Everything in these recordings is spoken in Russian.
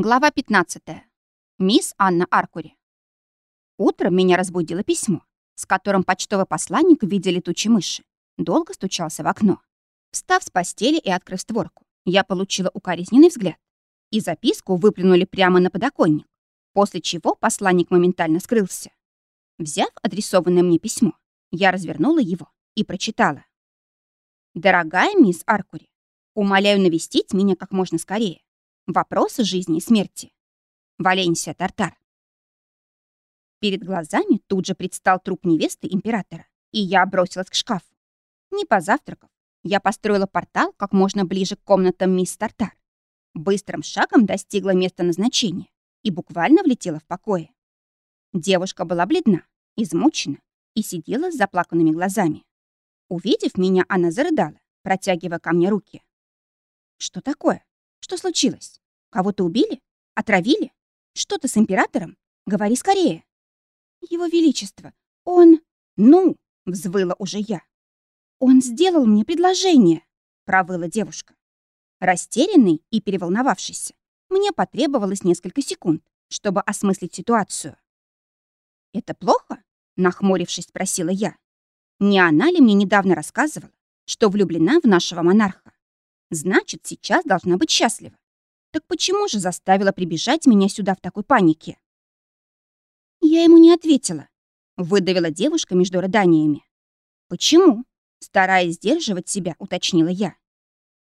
Глава 15. Мисс Анна Аркури. Утром меня разбудило письмо, с которым почтовый посланник в виде летучей мыши долго стучался в окно. Встав с постели и открыв створку, я получила укоризненный взгляд. И записку выплюнули прямо на подоконник, после чего посланник моментально скрылся. Взяв адресованное мне письмо, я развернула его и прочитала. «Дорогая мисс Аркури, умоляю навестить меня как можно скорее. Вопросы жизни и смерти. Валенсия Тартар. Перед глазами тут же предстал труп невесты императора, и я бросилась к шкафу. Не позавтракав, я построила портал как можно ближе к комнатам мисс Тартар. Быстрым шагом достигла места назначения и буквально влетела в покое. Девушка была бледна, измучена и сидела с заплаканными глазами. Увидев меня, она зарыдала, протягивая ко мне руки. «Что такое?» Что случилось? Кого-то убили? Отравили? Что-то с императором? Говори скорее. Его Величество, он... Ну, взвыла уже я. Он сделал мне предложение, провыла девушка. Растерянный и переволновавшийся, мне потребовалось несколько секунд, чтобы осмыслить ситуацию. «Это плохо?» — нахмурившись, спросила я. Не она ли мне недавно рассказывала, что влюблена в нашего монарха? Значит, сейчас должна быть счастлива. Так почему же заставила прибежать меня сюда в такой панике? Я ему не ответила. Выдавила девушка между рыданиями. Почему? Стараясь сдерживать себя, уточнила я.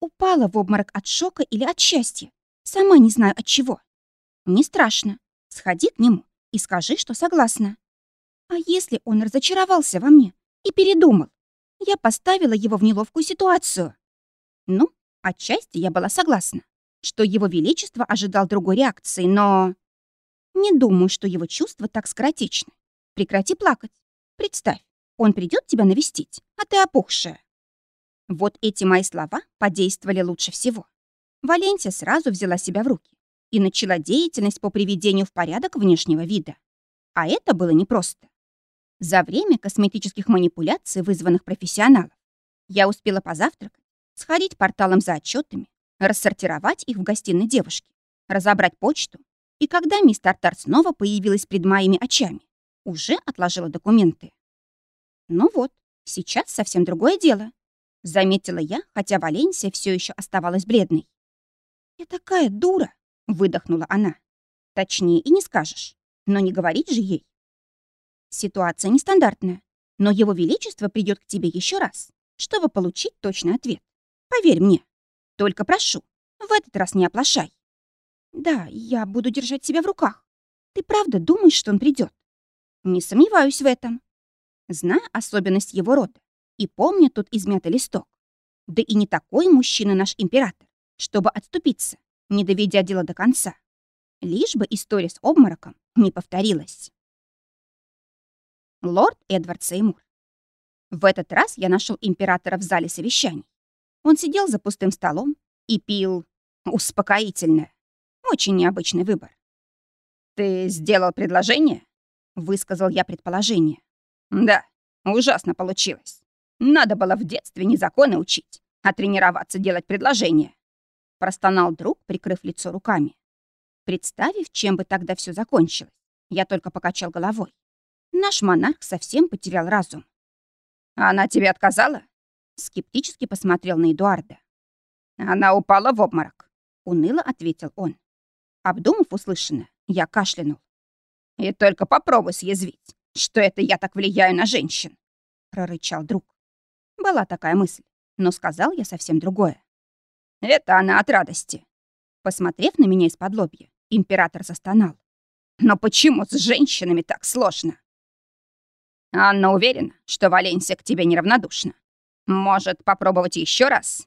Упала в обморок от шока или от счастья. Сама не знаю от чего. Не страшно. Сходи к нему и скажи, что согласна. А если он разочаровался во мне и передумал? Я поставила его в неловкую ситуацию. Ну, Отчасти я была согласна, что его величество ожидал другой реакции, но... Не думаю, что его чувства так скоротечны. Прекрати плакать. Представь, он придет тебя навестить, а ты опухшая. Вот эти мои слова подействовали лучше всего. Валенсия сразу взяла себя в руки и начала деятельность по приведению в порядок внешнего вида. А это было непросто. За время косметических манипуляций, вызванных профессионалов, я успела позавтракать сходить порталом за отчетами, рассортировать их в гостиной девушки, разобрать почту, и когда мисс Тартар снова появилась пред моими очами, уже отложила документы. Ну вот, сейчас совсем другое дело, заметила я, хотя Валенсия все еще оставалась бледной. «Я такая дура!» — выдохнула она. «Точнее и не скажешь, но не говорить же ей». Ситуация нестандартная, но его величество придет к тебе еще раз, чтобы получить точный ответ. Поверь мне. Только прошу, в этот раз не оплошай. Да, я буду держать себя в руках. Ты правда думаешь, что он придет? Не сомневаюсь в этом. Зная особенность его рода и помня тут измятый листок. Да и не такой мужчина наш император, чтобы отступиться, не доведя дело до конца. Лишь бы история с обмороком не повторилась. Лорд Эдвард Сеймур. В этот раз я нашел императора в зале совещаний. Он сидел за пустым столом и пил успокоительное. Очень необычный выбор. «Ты сделал предложение?» — высказал я предположение. «Да, ужасно получилось. Надо было в детстве не законы учить, а тренироваться делать предложения». Простонал друг, прикрыв лицо руками. Представив, чем бы тогда все закончилось, я только покачал головой. Наш монарх совсем потерял разум. «Она тебе отказала?» Скептически посмотрел на Эдуарда. «Она упала в обморок», — уныло ответил он. Обдумав услышанное, я кашлянул. «И только попробуй съязвить, что это я так влияю на женщин», — прорычал друг. Была такая мысль, но сказал я совсем другое. «Это она от радости». Посмотрев на меня из-под лобья, император застонал. «Но почему с женщинами так сложно?» «Анна уверена, что Валенсия к тебе неравнодушна. Может, попробовать еще раз?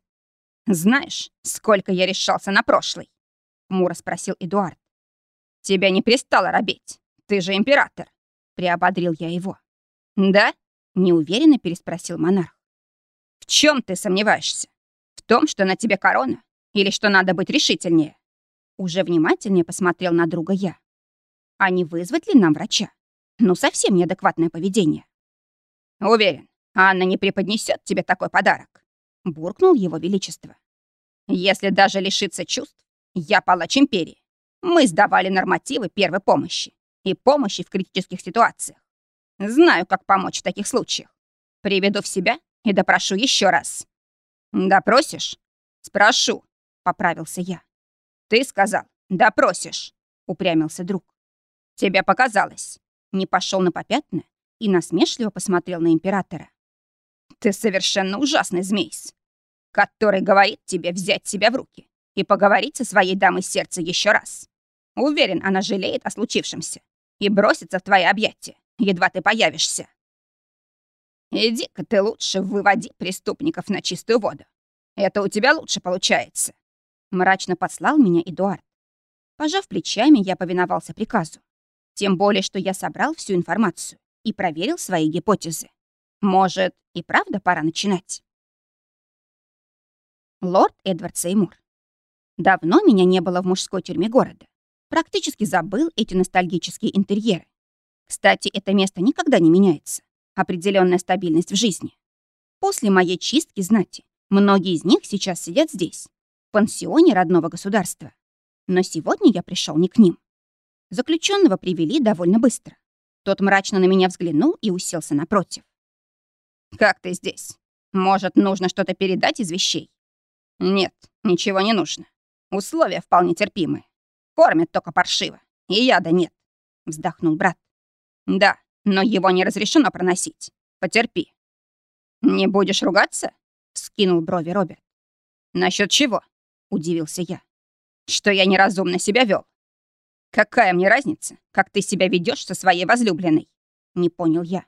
Знаешь, сколько я решался на прошлый? Мура спросил Эдуард. Тебя не пристало робеть. Ты же император. Приободрил я его. Да? Неуверенно переспросил монарх. В чем ты сомневаешься? В том, что на тебе корона? Или что надо быть решительнее? Уже внимательнее посмотрел на друга я. А не вызвать ли нам врача? Ну, совсем неадекватное поведение. Уверен, Анна не преподнесет тебе такой подарок», — буркнул его величество. «Если даже лишиться чувств, я палач империи. Мы сдавали нормативы первой помощи и помощи в критических ситуациях. Знаю, как помочь в таких случаях. Приведу в себя и допрошу еще раз. Допросишь? Спрошу, поправился я. Ты сказал, допросишь, упрямился друг. Тебе показалось. Не пошел на попятное и насмешливо посмотрел на императора. Ты совершенно ужасный змейс, который говорит тебе взять себя в руки и поговорить со своей дамой сердца еще раз. Уверен, она жалеет о случившемся и бросится в твои объятия, едва ты появишься. Иди-ка ты лучше выводи преступников на чистую воду. Это у тебя лучше получается. Мрачно послал меня Эдуард. Пожав плечами, я повиновался приказу. Тем более, что я собрал всю информацию и проверил свои гипотезы. Может, и правда пора начинать? Лорд Эдвард Сеймур. Давно меня не было в мужской тюрьме города. Практически забыл эти ностальгические интерьеры. Кстати, это место никогда не меняется. Определенная стабильность в жизни. После моей чистки знати, многие из них сейчас сидят здесь, в пансионе родного государства. Но сегодня я пришел не к ним. Заключенного привели довольно быстро. Тот мрачно на меня взглянул и уселся напротив. «Как ты здесь? Может, нужно что-то передать из вещей?» «Нет, ничего не нужно. Условия вполне терпимые. Кормят только паршиво. И яда нет», — вздохнул брат. «Да, но его не разрешено проносить. Потерпи». «Не будешь ругаться?» — скинул брови Роберт. «Насчёт чего?» — удивился я. «Что я неразумно себя вел. «Какая мне разница, как ты себя ведешь со своей возлюбленной?» — не понял я.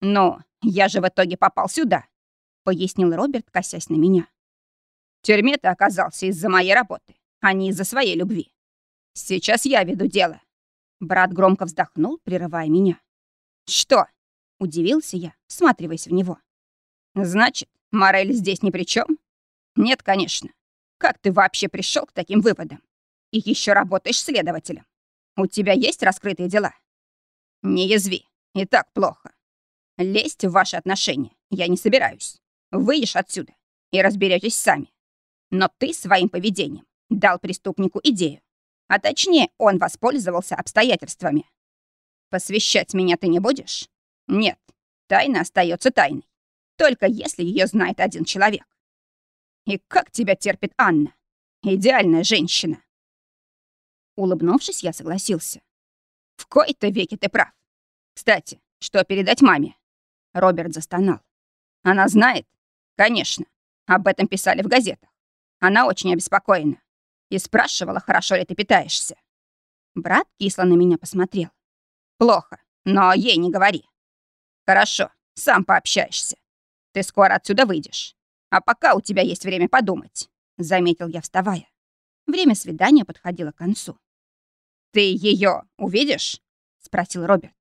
«Но я же в итоге попал сюда», — пояснил Роберт, косясь на меня. Тюрьме ты оказался из-за моей работы, а не из-за своей любви. Сейчас я веду дело». Брат громко вздохнул, прерывая меня. «Что?» — удивился я, всматриваясь в него. «Значит, Морель здесь ни при чем? «Нет, конечно. Как ты вообще пришел к таким выводам? И еще работаешь следователем. У тебя есть раскрытые дела?» «Не язви. И так плохо. Лезть в ваши отношения я не собираюсь. Выйдешь отсюда и разберетесь сами. Но ты своим поведением дал преступнику идею. А точнее, он воспользовался обстоятельствами. Посвящать меня ты не будешь? Нет, тайна остается тайной. Только если ее знает один человек. И как тебя терпит Анна? Идеальная женщина. Улыбнувшись, я согласился. В кои-то веки ты прав. Кстати, что передать маме? Роберт застонал. Она знает? Конечно. Об этом писали в газетах. Она очень обеспокоена. И спрашивала, хорошо ли ты питаешься. Брат кисло на меня посмотрел. Плохо, но ей не говори. Хорошо, сам пообщаешься. Ты скоро отсюда выйдешь. А пока у тебя есть время подумать, заметил я, вставая. Время свидания подходило к концу. «Ты ее увидишь?» — спросил Роберт.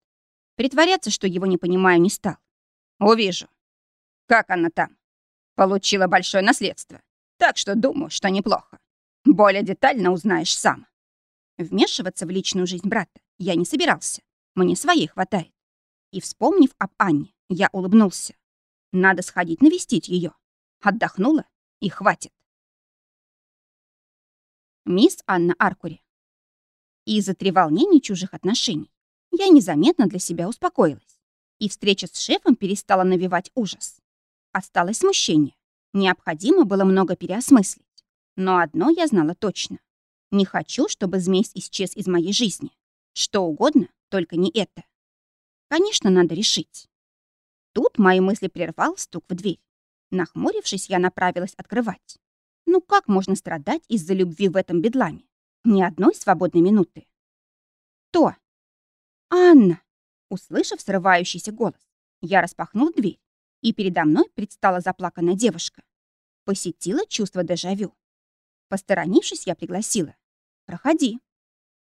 Притворяться, что его не понимаю, не стал. «Увижу. Как она там?» «Получила большое наследство. Так что думаю, что неплохо. Более детально узнаешь сам. Вмешиваться в личную жизнь брата я не собирался. Мне своей хватает. И, вспомнив об Анне, я улыбнулся. Надо сходить навестить ее. Отдохнула и хватит. Мисс Анна Аркури. Из-за треволнений чужих отношений я незаметно для себя успокоилась, и встреча с шефом перестала навевать ужас. Осталось смущение. Необходимо было много переосмыслить. Но одно я знала точно. Не хочу, чтобы змей исчез из моей жизни. Что угодно, только не это. Конечно, надо решить. Тут мои мысли прервал стук в дверь. Нахмурившись, я направилась открывать. Ну как можно страдать из-за любви в этом бедламе? Ни одной свободной минуты. То. Анна! Услышав срывающийся голос, я распахнул дверь и передо мной предстала заплаканная девушка. Посетила чувство дежавю. Посторонившись, я пригласила. «Проходи».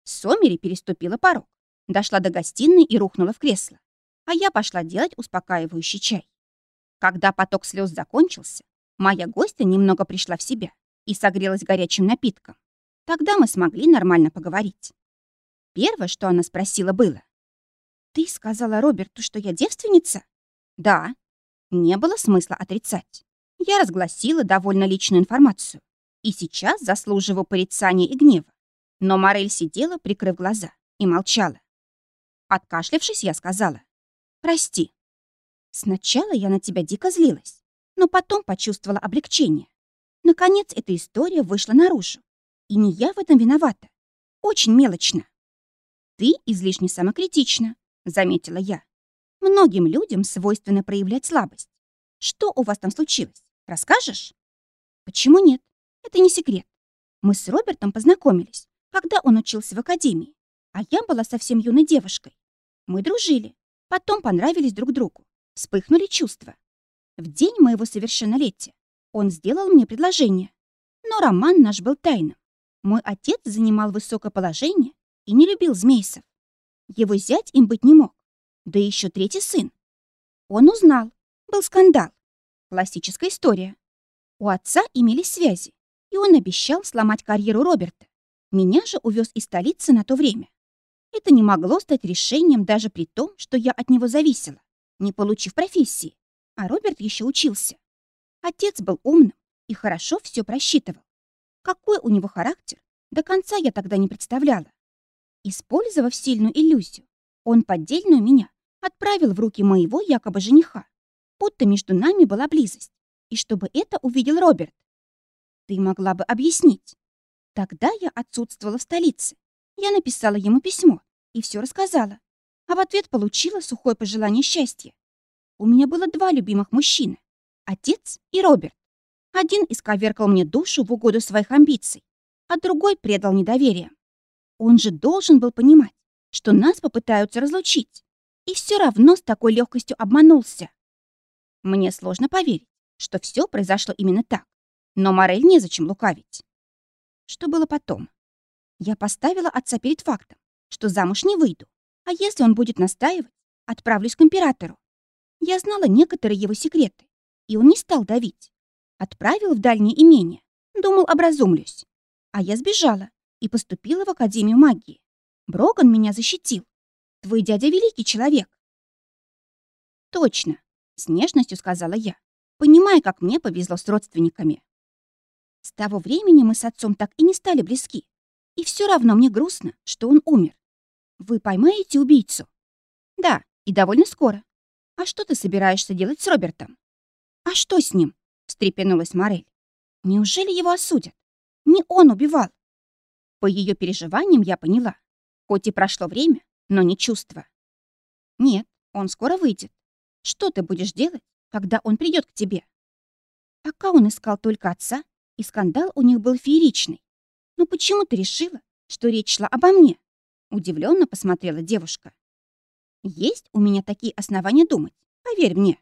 Сомери переступила порог, дошла до гостиной и рухнула в кресло, а я пошла делать успокаивающий чай. Когда поток слез закончился, моя гостья немного пришла в себя и согрелась горячим напитком. Тогда мы смогли нормально поговорить. Первое, что она спросила, было. «Ты сказала Роберту, что я девственница?» «Да», не было смысла отрицать. Я разгласила довольно личную информацию и сейчас заслуживаю порицания и гнева. Но Морель сидела, прикрыв глаза, и молчала. Откашлявшись, я сказала. «Прости. Сначала я на тебя дико злилась, но потом почувствовала облегчение. Наконец, эта история вышла наружу. И не я в этом виновата. Очень мелочно. Ты излишне самокритична, заметила я. Многим людям свойственно проявлять слабость. Что у вас там случилось? Расскажешь? Почему нет? Это не секрет. Мы с Робертом познакомились, когда он учился в академии, а я была совсем юной девушкой. Мы дружили, потом понравились друг другу, вспыхнули чувства. В день моего совершеннолетия он сделал мне предложение, но роман наш был тайным. Мой отец занимал высокое положение и не любил Змейсов. Его зять им быть не мог. Да еще третий сын. Он узнал. Был скандал. Классическая история. У отца имелись связи, и он обещал сломать карьеру Роберта. Меня же увез из столицы на то время. Это не могло стать решением даже при том, что я от него зависела, не получив профессии. А Роберт еще учился. Отец был умным и хорошо все просчитывал. Какой у него характер, до конца я тогда не представляла. Использовав сильную иллюзию, он поддельную меня отправил в руки моего якобы жениха, будто между нами была близость, и чтобы это увидел Роберт. Ты могла бы объяснить. Тогда я отсутствовала в столице. Я написала ему письмо и все рассказала, а в ответ получила сухое пожелание счастья. У меня было два любимых мужчины — отец и Роберт. Один исковеркал мне душу в угоду своих амбиций, а другой предал недоверие. Он же должен был понимать, что нас попытаются разлучить, и все равно с такой легкостью обманулся. Мне сложно поверить, что все произошло именно так, но Морель незачем лукавить. Что было потом? Я поставила отца перед фактом, что замуж не выйду, а если он будет настаивать, отправлюсь к императору. Я знала некоторые его секреты, и он не стал давить. Отправил в дальнее имение, думал, образумлюсь. А я сбежала и поступила в Академию магии. Броган меня защитил. Твой дядя великий человек. Точно, с нежностью сказала я, понимая, как мне повезло с родственниками. С того времени мы с отцом так и не стали близки. И все равно мне грустно, что он умер. Вы поймаете убийцу? Да, и довольно скоро. А что ты собираешься делать с Робертом? А что с ним? встрепенулась Морель. Неужели его осудят? Не он убивал. По ее переживаниям я поняла. Хоть и прошло время, но не чувство. Нет, он скоро выйдет. Что ты будешь делать, когда он придет к тебе? Пока он искал только отца, и скандал у них был фееричный. Но почему ты решила, что речь шла обо мне? Удивленно посмотрела девушка. Есть у меня такие основания думать, поверь мне.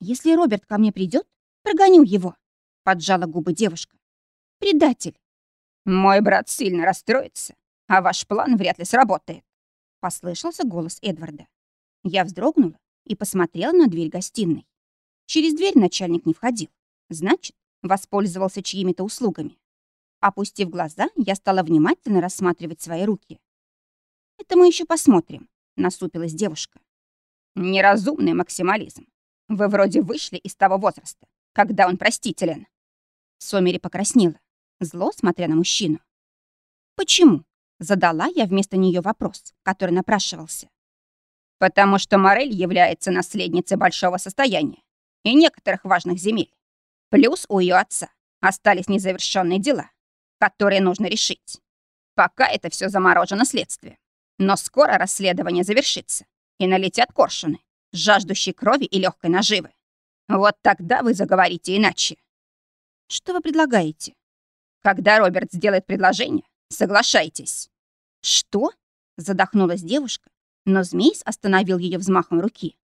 Если Роберт ко мне придет, прогоню его, поджала губы девушка. Предатель. Мой брат сильно расстроится, а ваш план вряд ли сработает. Послышался голос Эдварда. Я вздрогнула и посмотрела на дверь гостиной. Через дверь начальник не входил. Значит, воспользовался чьими-то услугами. Опустив глаза, я стала внимательно рассматривать свои руки. «Это мы еще посмотрим», — насупилась девушка. «Неразумный максимализм. Вы вроде вышли из того возраста, когда он простителен». Сомери покраснела, зло смотря на мужчину. «Почему?» — задала я вместо нее вопрос, который напрашивался. «Потому что Морель является наследницей большого состояния и некоторых важных земель. Плюс у ее отца остались незавершенные дела, которые нужно решить. Пока это все заморожено следствием. Но скоро расследование завершится, и налетят коршуны, жаждущие крови и легкой наживы. Вот тогда вы заговорите иначе. Что вы предлагаете? Когда Роберт сделает предложение, соглашайтесь. Что? Задохнулась девушка, но змей остановил ее взмахом руки.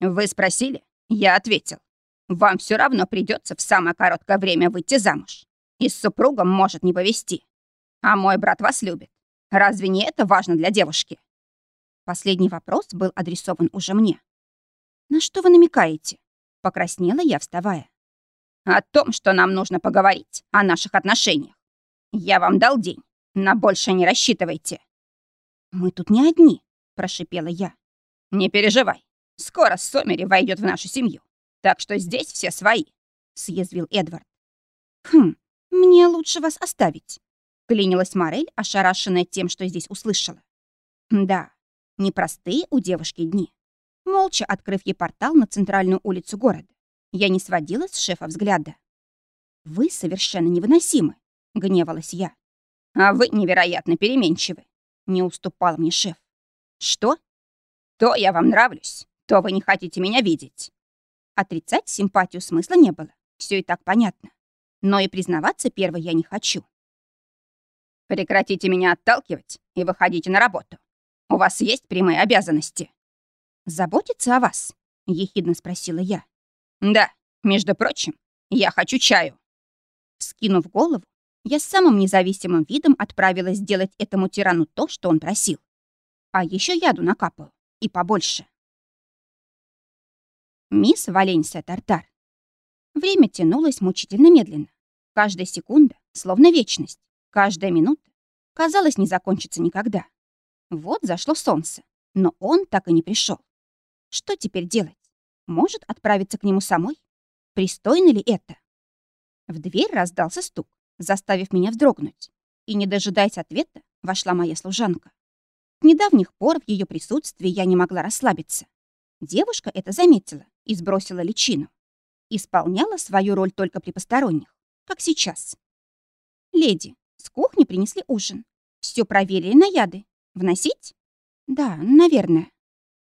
Вы спросили? Я ответил. Вам все равно придется в самое короткое время выйти замуж. И с супругом может не повезти. А мой брат вас любит. Разве не это важно для девушки? Последний вопрос был адресован уже мне. «На что вы намекаете?» Покраснела я, вставая. «О том, что нам нужно поговорить, о наших отношениях. Я вам дал день, на больше не рассчитывайте». «Мы тут не одни», — прошипела я. «Не переживай, скоро Сомери войдет в нашу семью, так что здесь все свои», — съязвил Эдвард. «Хм, мне лучше вас оставить». Клинилась Морель, ошарашенная тем, что здесь услышала. Да, непростые у девушки дни. Молча открыв ей портал на центральную улицу города, я не сводила с шефа взгляда. «Вы совершенно невыносимы», — гневалась я. «А вы невероятно переменчивы», — не уступал мне шеф. «Что?» «То я вам нравлюсь, то вы не хотите меня видеть». Отрицать симпатию смысла не было, все и так понятно. Но и признаваться первой я не хочу. Прекратите меня отталкивать и выходите на работу. У вас есть прямые обязанности. Заботиться о вас? Ехидно спросила я. Да, между прочим, я хочу чаю. Скинув голову, я самым независимым видом отправилась сделать этому тирану то, что он просил. А еще яду накапаю. И побольше. Мисс Валенсия Тартар. Время тянулось мучительно медленно. Каждая секунда, словно вечность. Каждая минута, казалось, не закончится никогда. Вот зашло солнце, но он так и не пришел. Что теперь делать? Может отправиться к нему самой? Пристойно ли это? В дверь раздался стук, заставив меня вздрогнуть. И, не дожидаясь ответа, вошла моя служанка. С недавних пор в ее присутствии я не могла расслабиться. Девушка это заметила и сбросила личину. Исполняла свою роль только при посторонних, как сейчас. «Леди, с кухни принесли ужин. Все проверили на яды. Вносить? Да, наверное.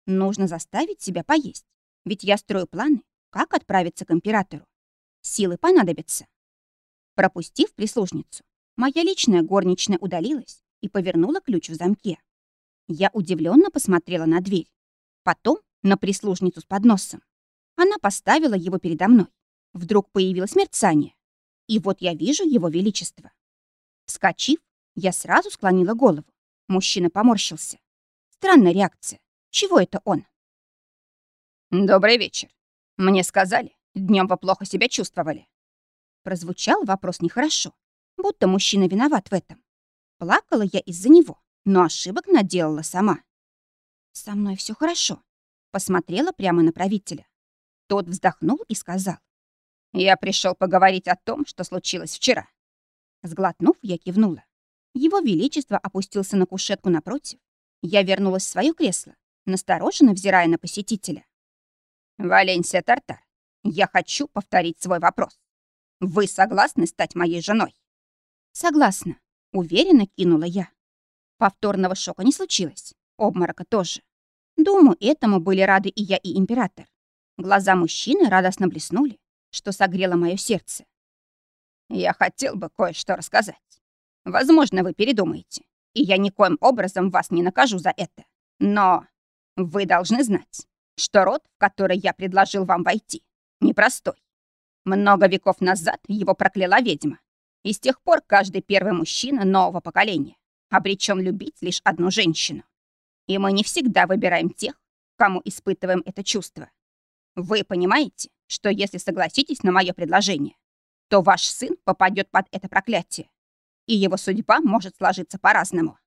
Нужно заставить себя поесть. Ведь я строю планы, как отправиться к императору. Силы понадобятся. Пропустив прислужницу, моя личная горничная удалилась и повернула ключ в замке. Я удивленно посмотрела на дверь. Потом на прислужницу с подносом. Она поставила его передо мной. Вдруг появилось мерцание. И вот я вижу его величество. Вскочив, я сразу склонила голову. Мужчина поморщился. Странная реакция. Чего это он? «Добрый вечер. Мне сказали, днем вы плохо себя чувствовали». Прозвучал вопрос нехорошо, будто мужчина виноват в этом. Плакала я из-за него, но ошибок наделала сама. «Со мной все хорошо», — посмотрела прямо на правителя. Тот вздохнул и сказал. «Я пришел поговорить о том, что случилось вчера. Сглотнув, я кивнула. Его Величество опустился на кушетку напротив. Я вернулась в свое кресло, настороженно взирая на посетителя. «Валенсия Тартар, я хочу повторить свой вопрос. Вы согласны стать моей женой?» «Согласна», — уверенно кинула я. Повторного шока не случилось, обморока тоже. Думаю, этому были рады и я, и император. Глаза мужчины радостно блеснули, что согрело мое сердце. Я хотел бы кое-что рассказать. Возможно, вы передумаете, и я никоим образом вас не накажу за это. Но вы должны знать, что род, в который я предложил вам войти, непростой. Много веков назад его прокляла ведьма, и с тех пор каждый первый мужчина нового поколения обречен любить лишь одну женщину. И мы не всегда выбираем тех, кому испытываем это чувство. Вы понимаете, что если согласитесь на мое предложение, то ваш сын попадет под это проклятие, и его судьба может сложиться по-разному.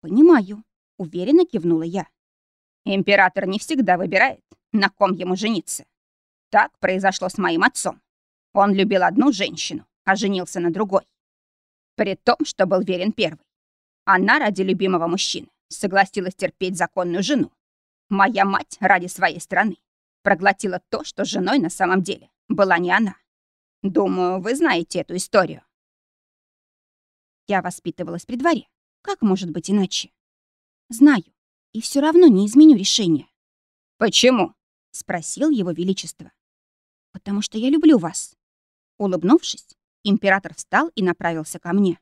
«Понимаю», — уверенно кивнула я. Император не всегда выбирает, на ком ему жениться. Так произошло с моим отцом. Он любил одну женщину, а женился на другой. При том, что был верен первой. Она ради любимого мужчины согласилась терпеть законную жену. Моя мать ради своей страны проглотила то, что женой на самом деле была не она. Думаю, вы знаете эту историю. Я воспитывалась при дворе. Как может быть иначе? Знаю. И все равно не изменю решение. Почему? Спросил его величество. Потому что я люблю вас. Улыбнувшись, император встал и направился ко мне.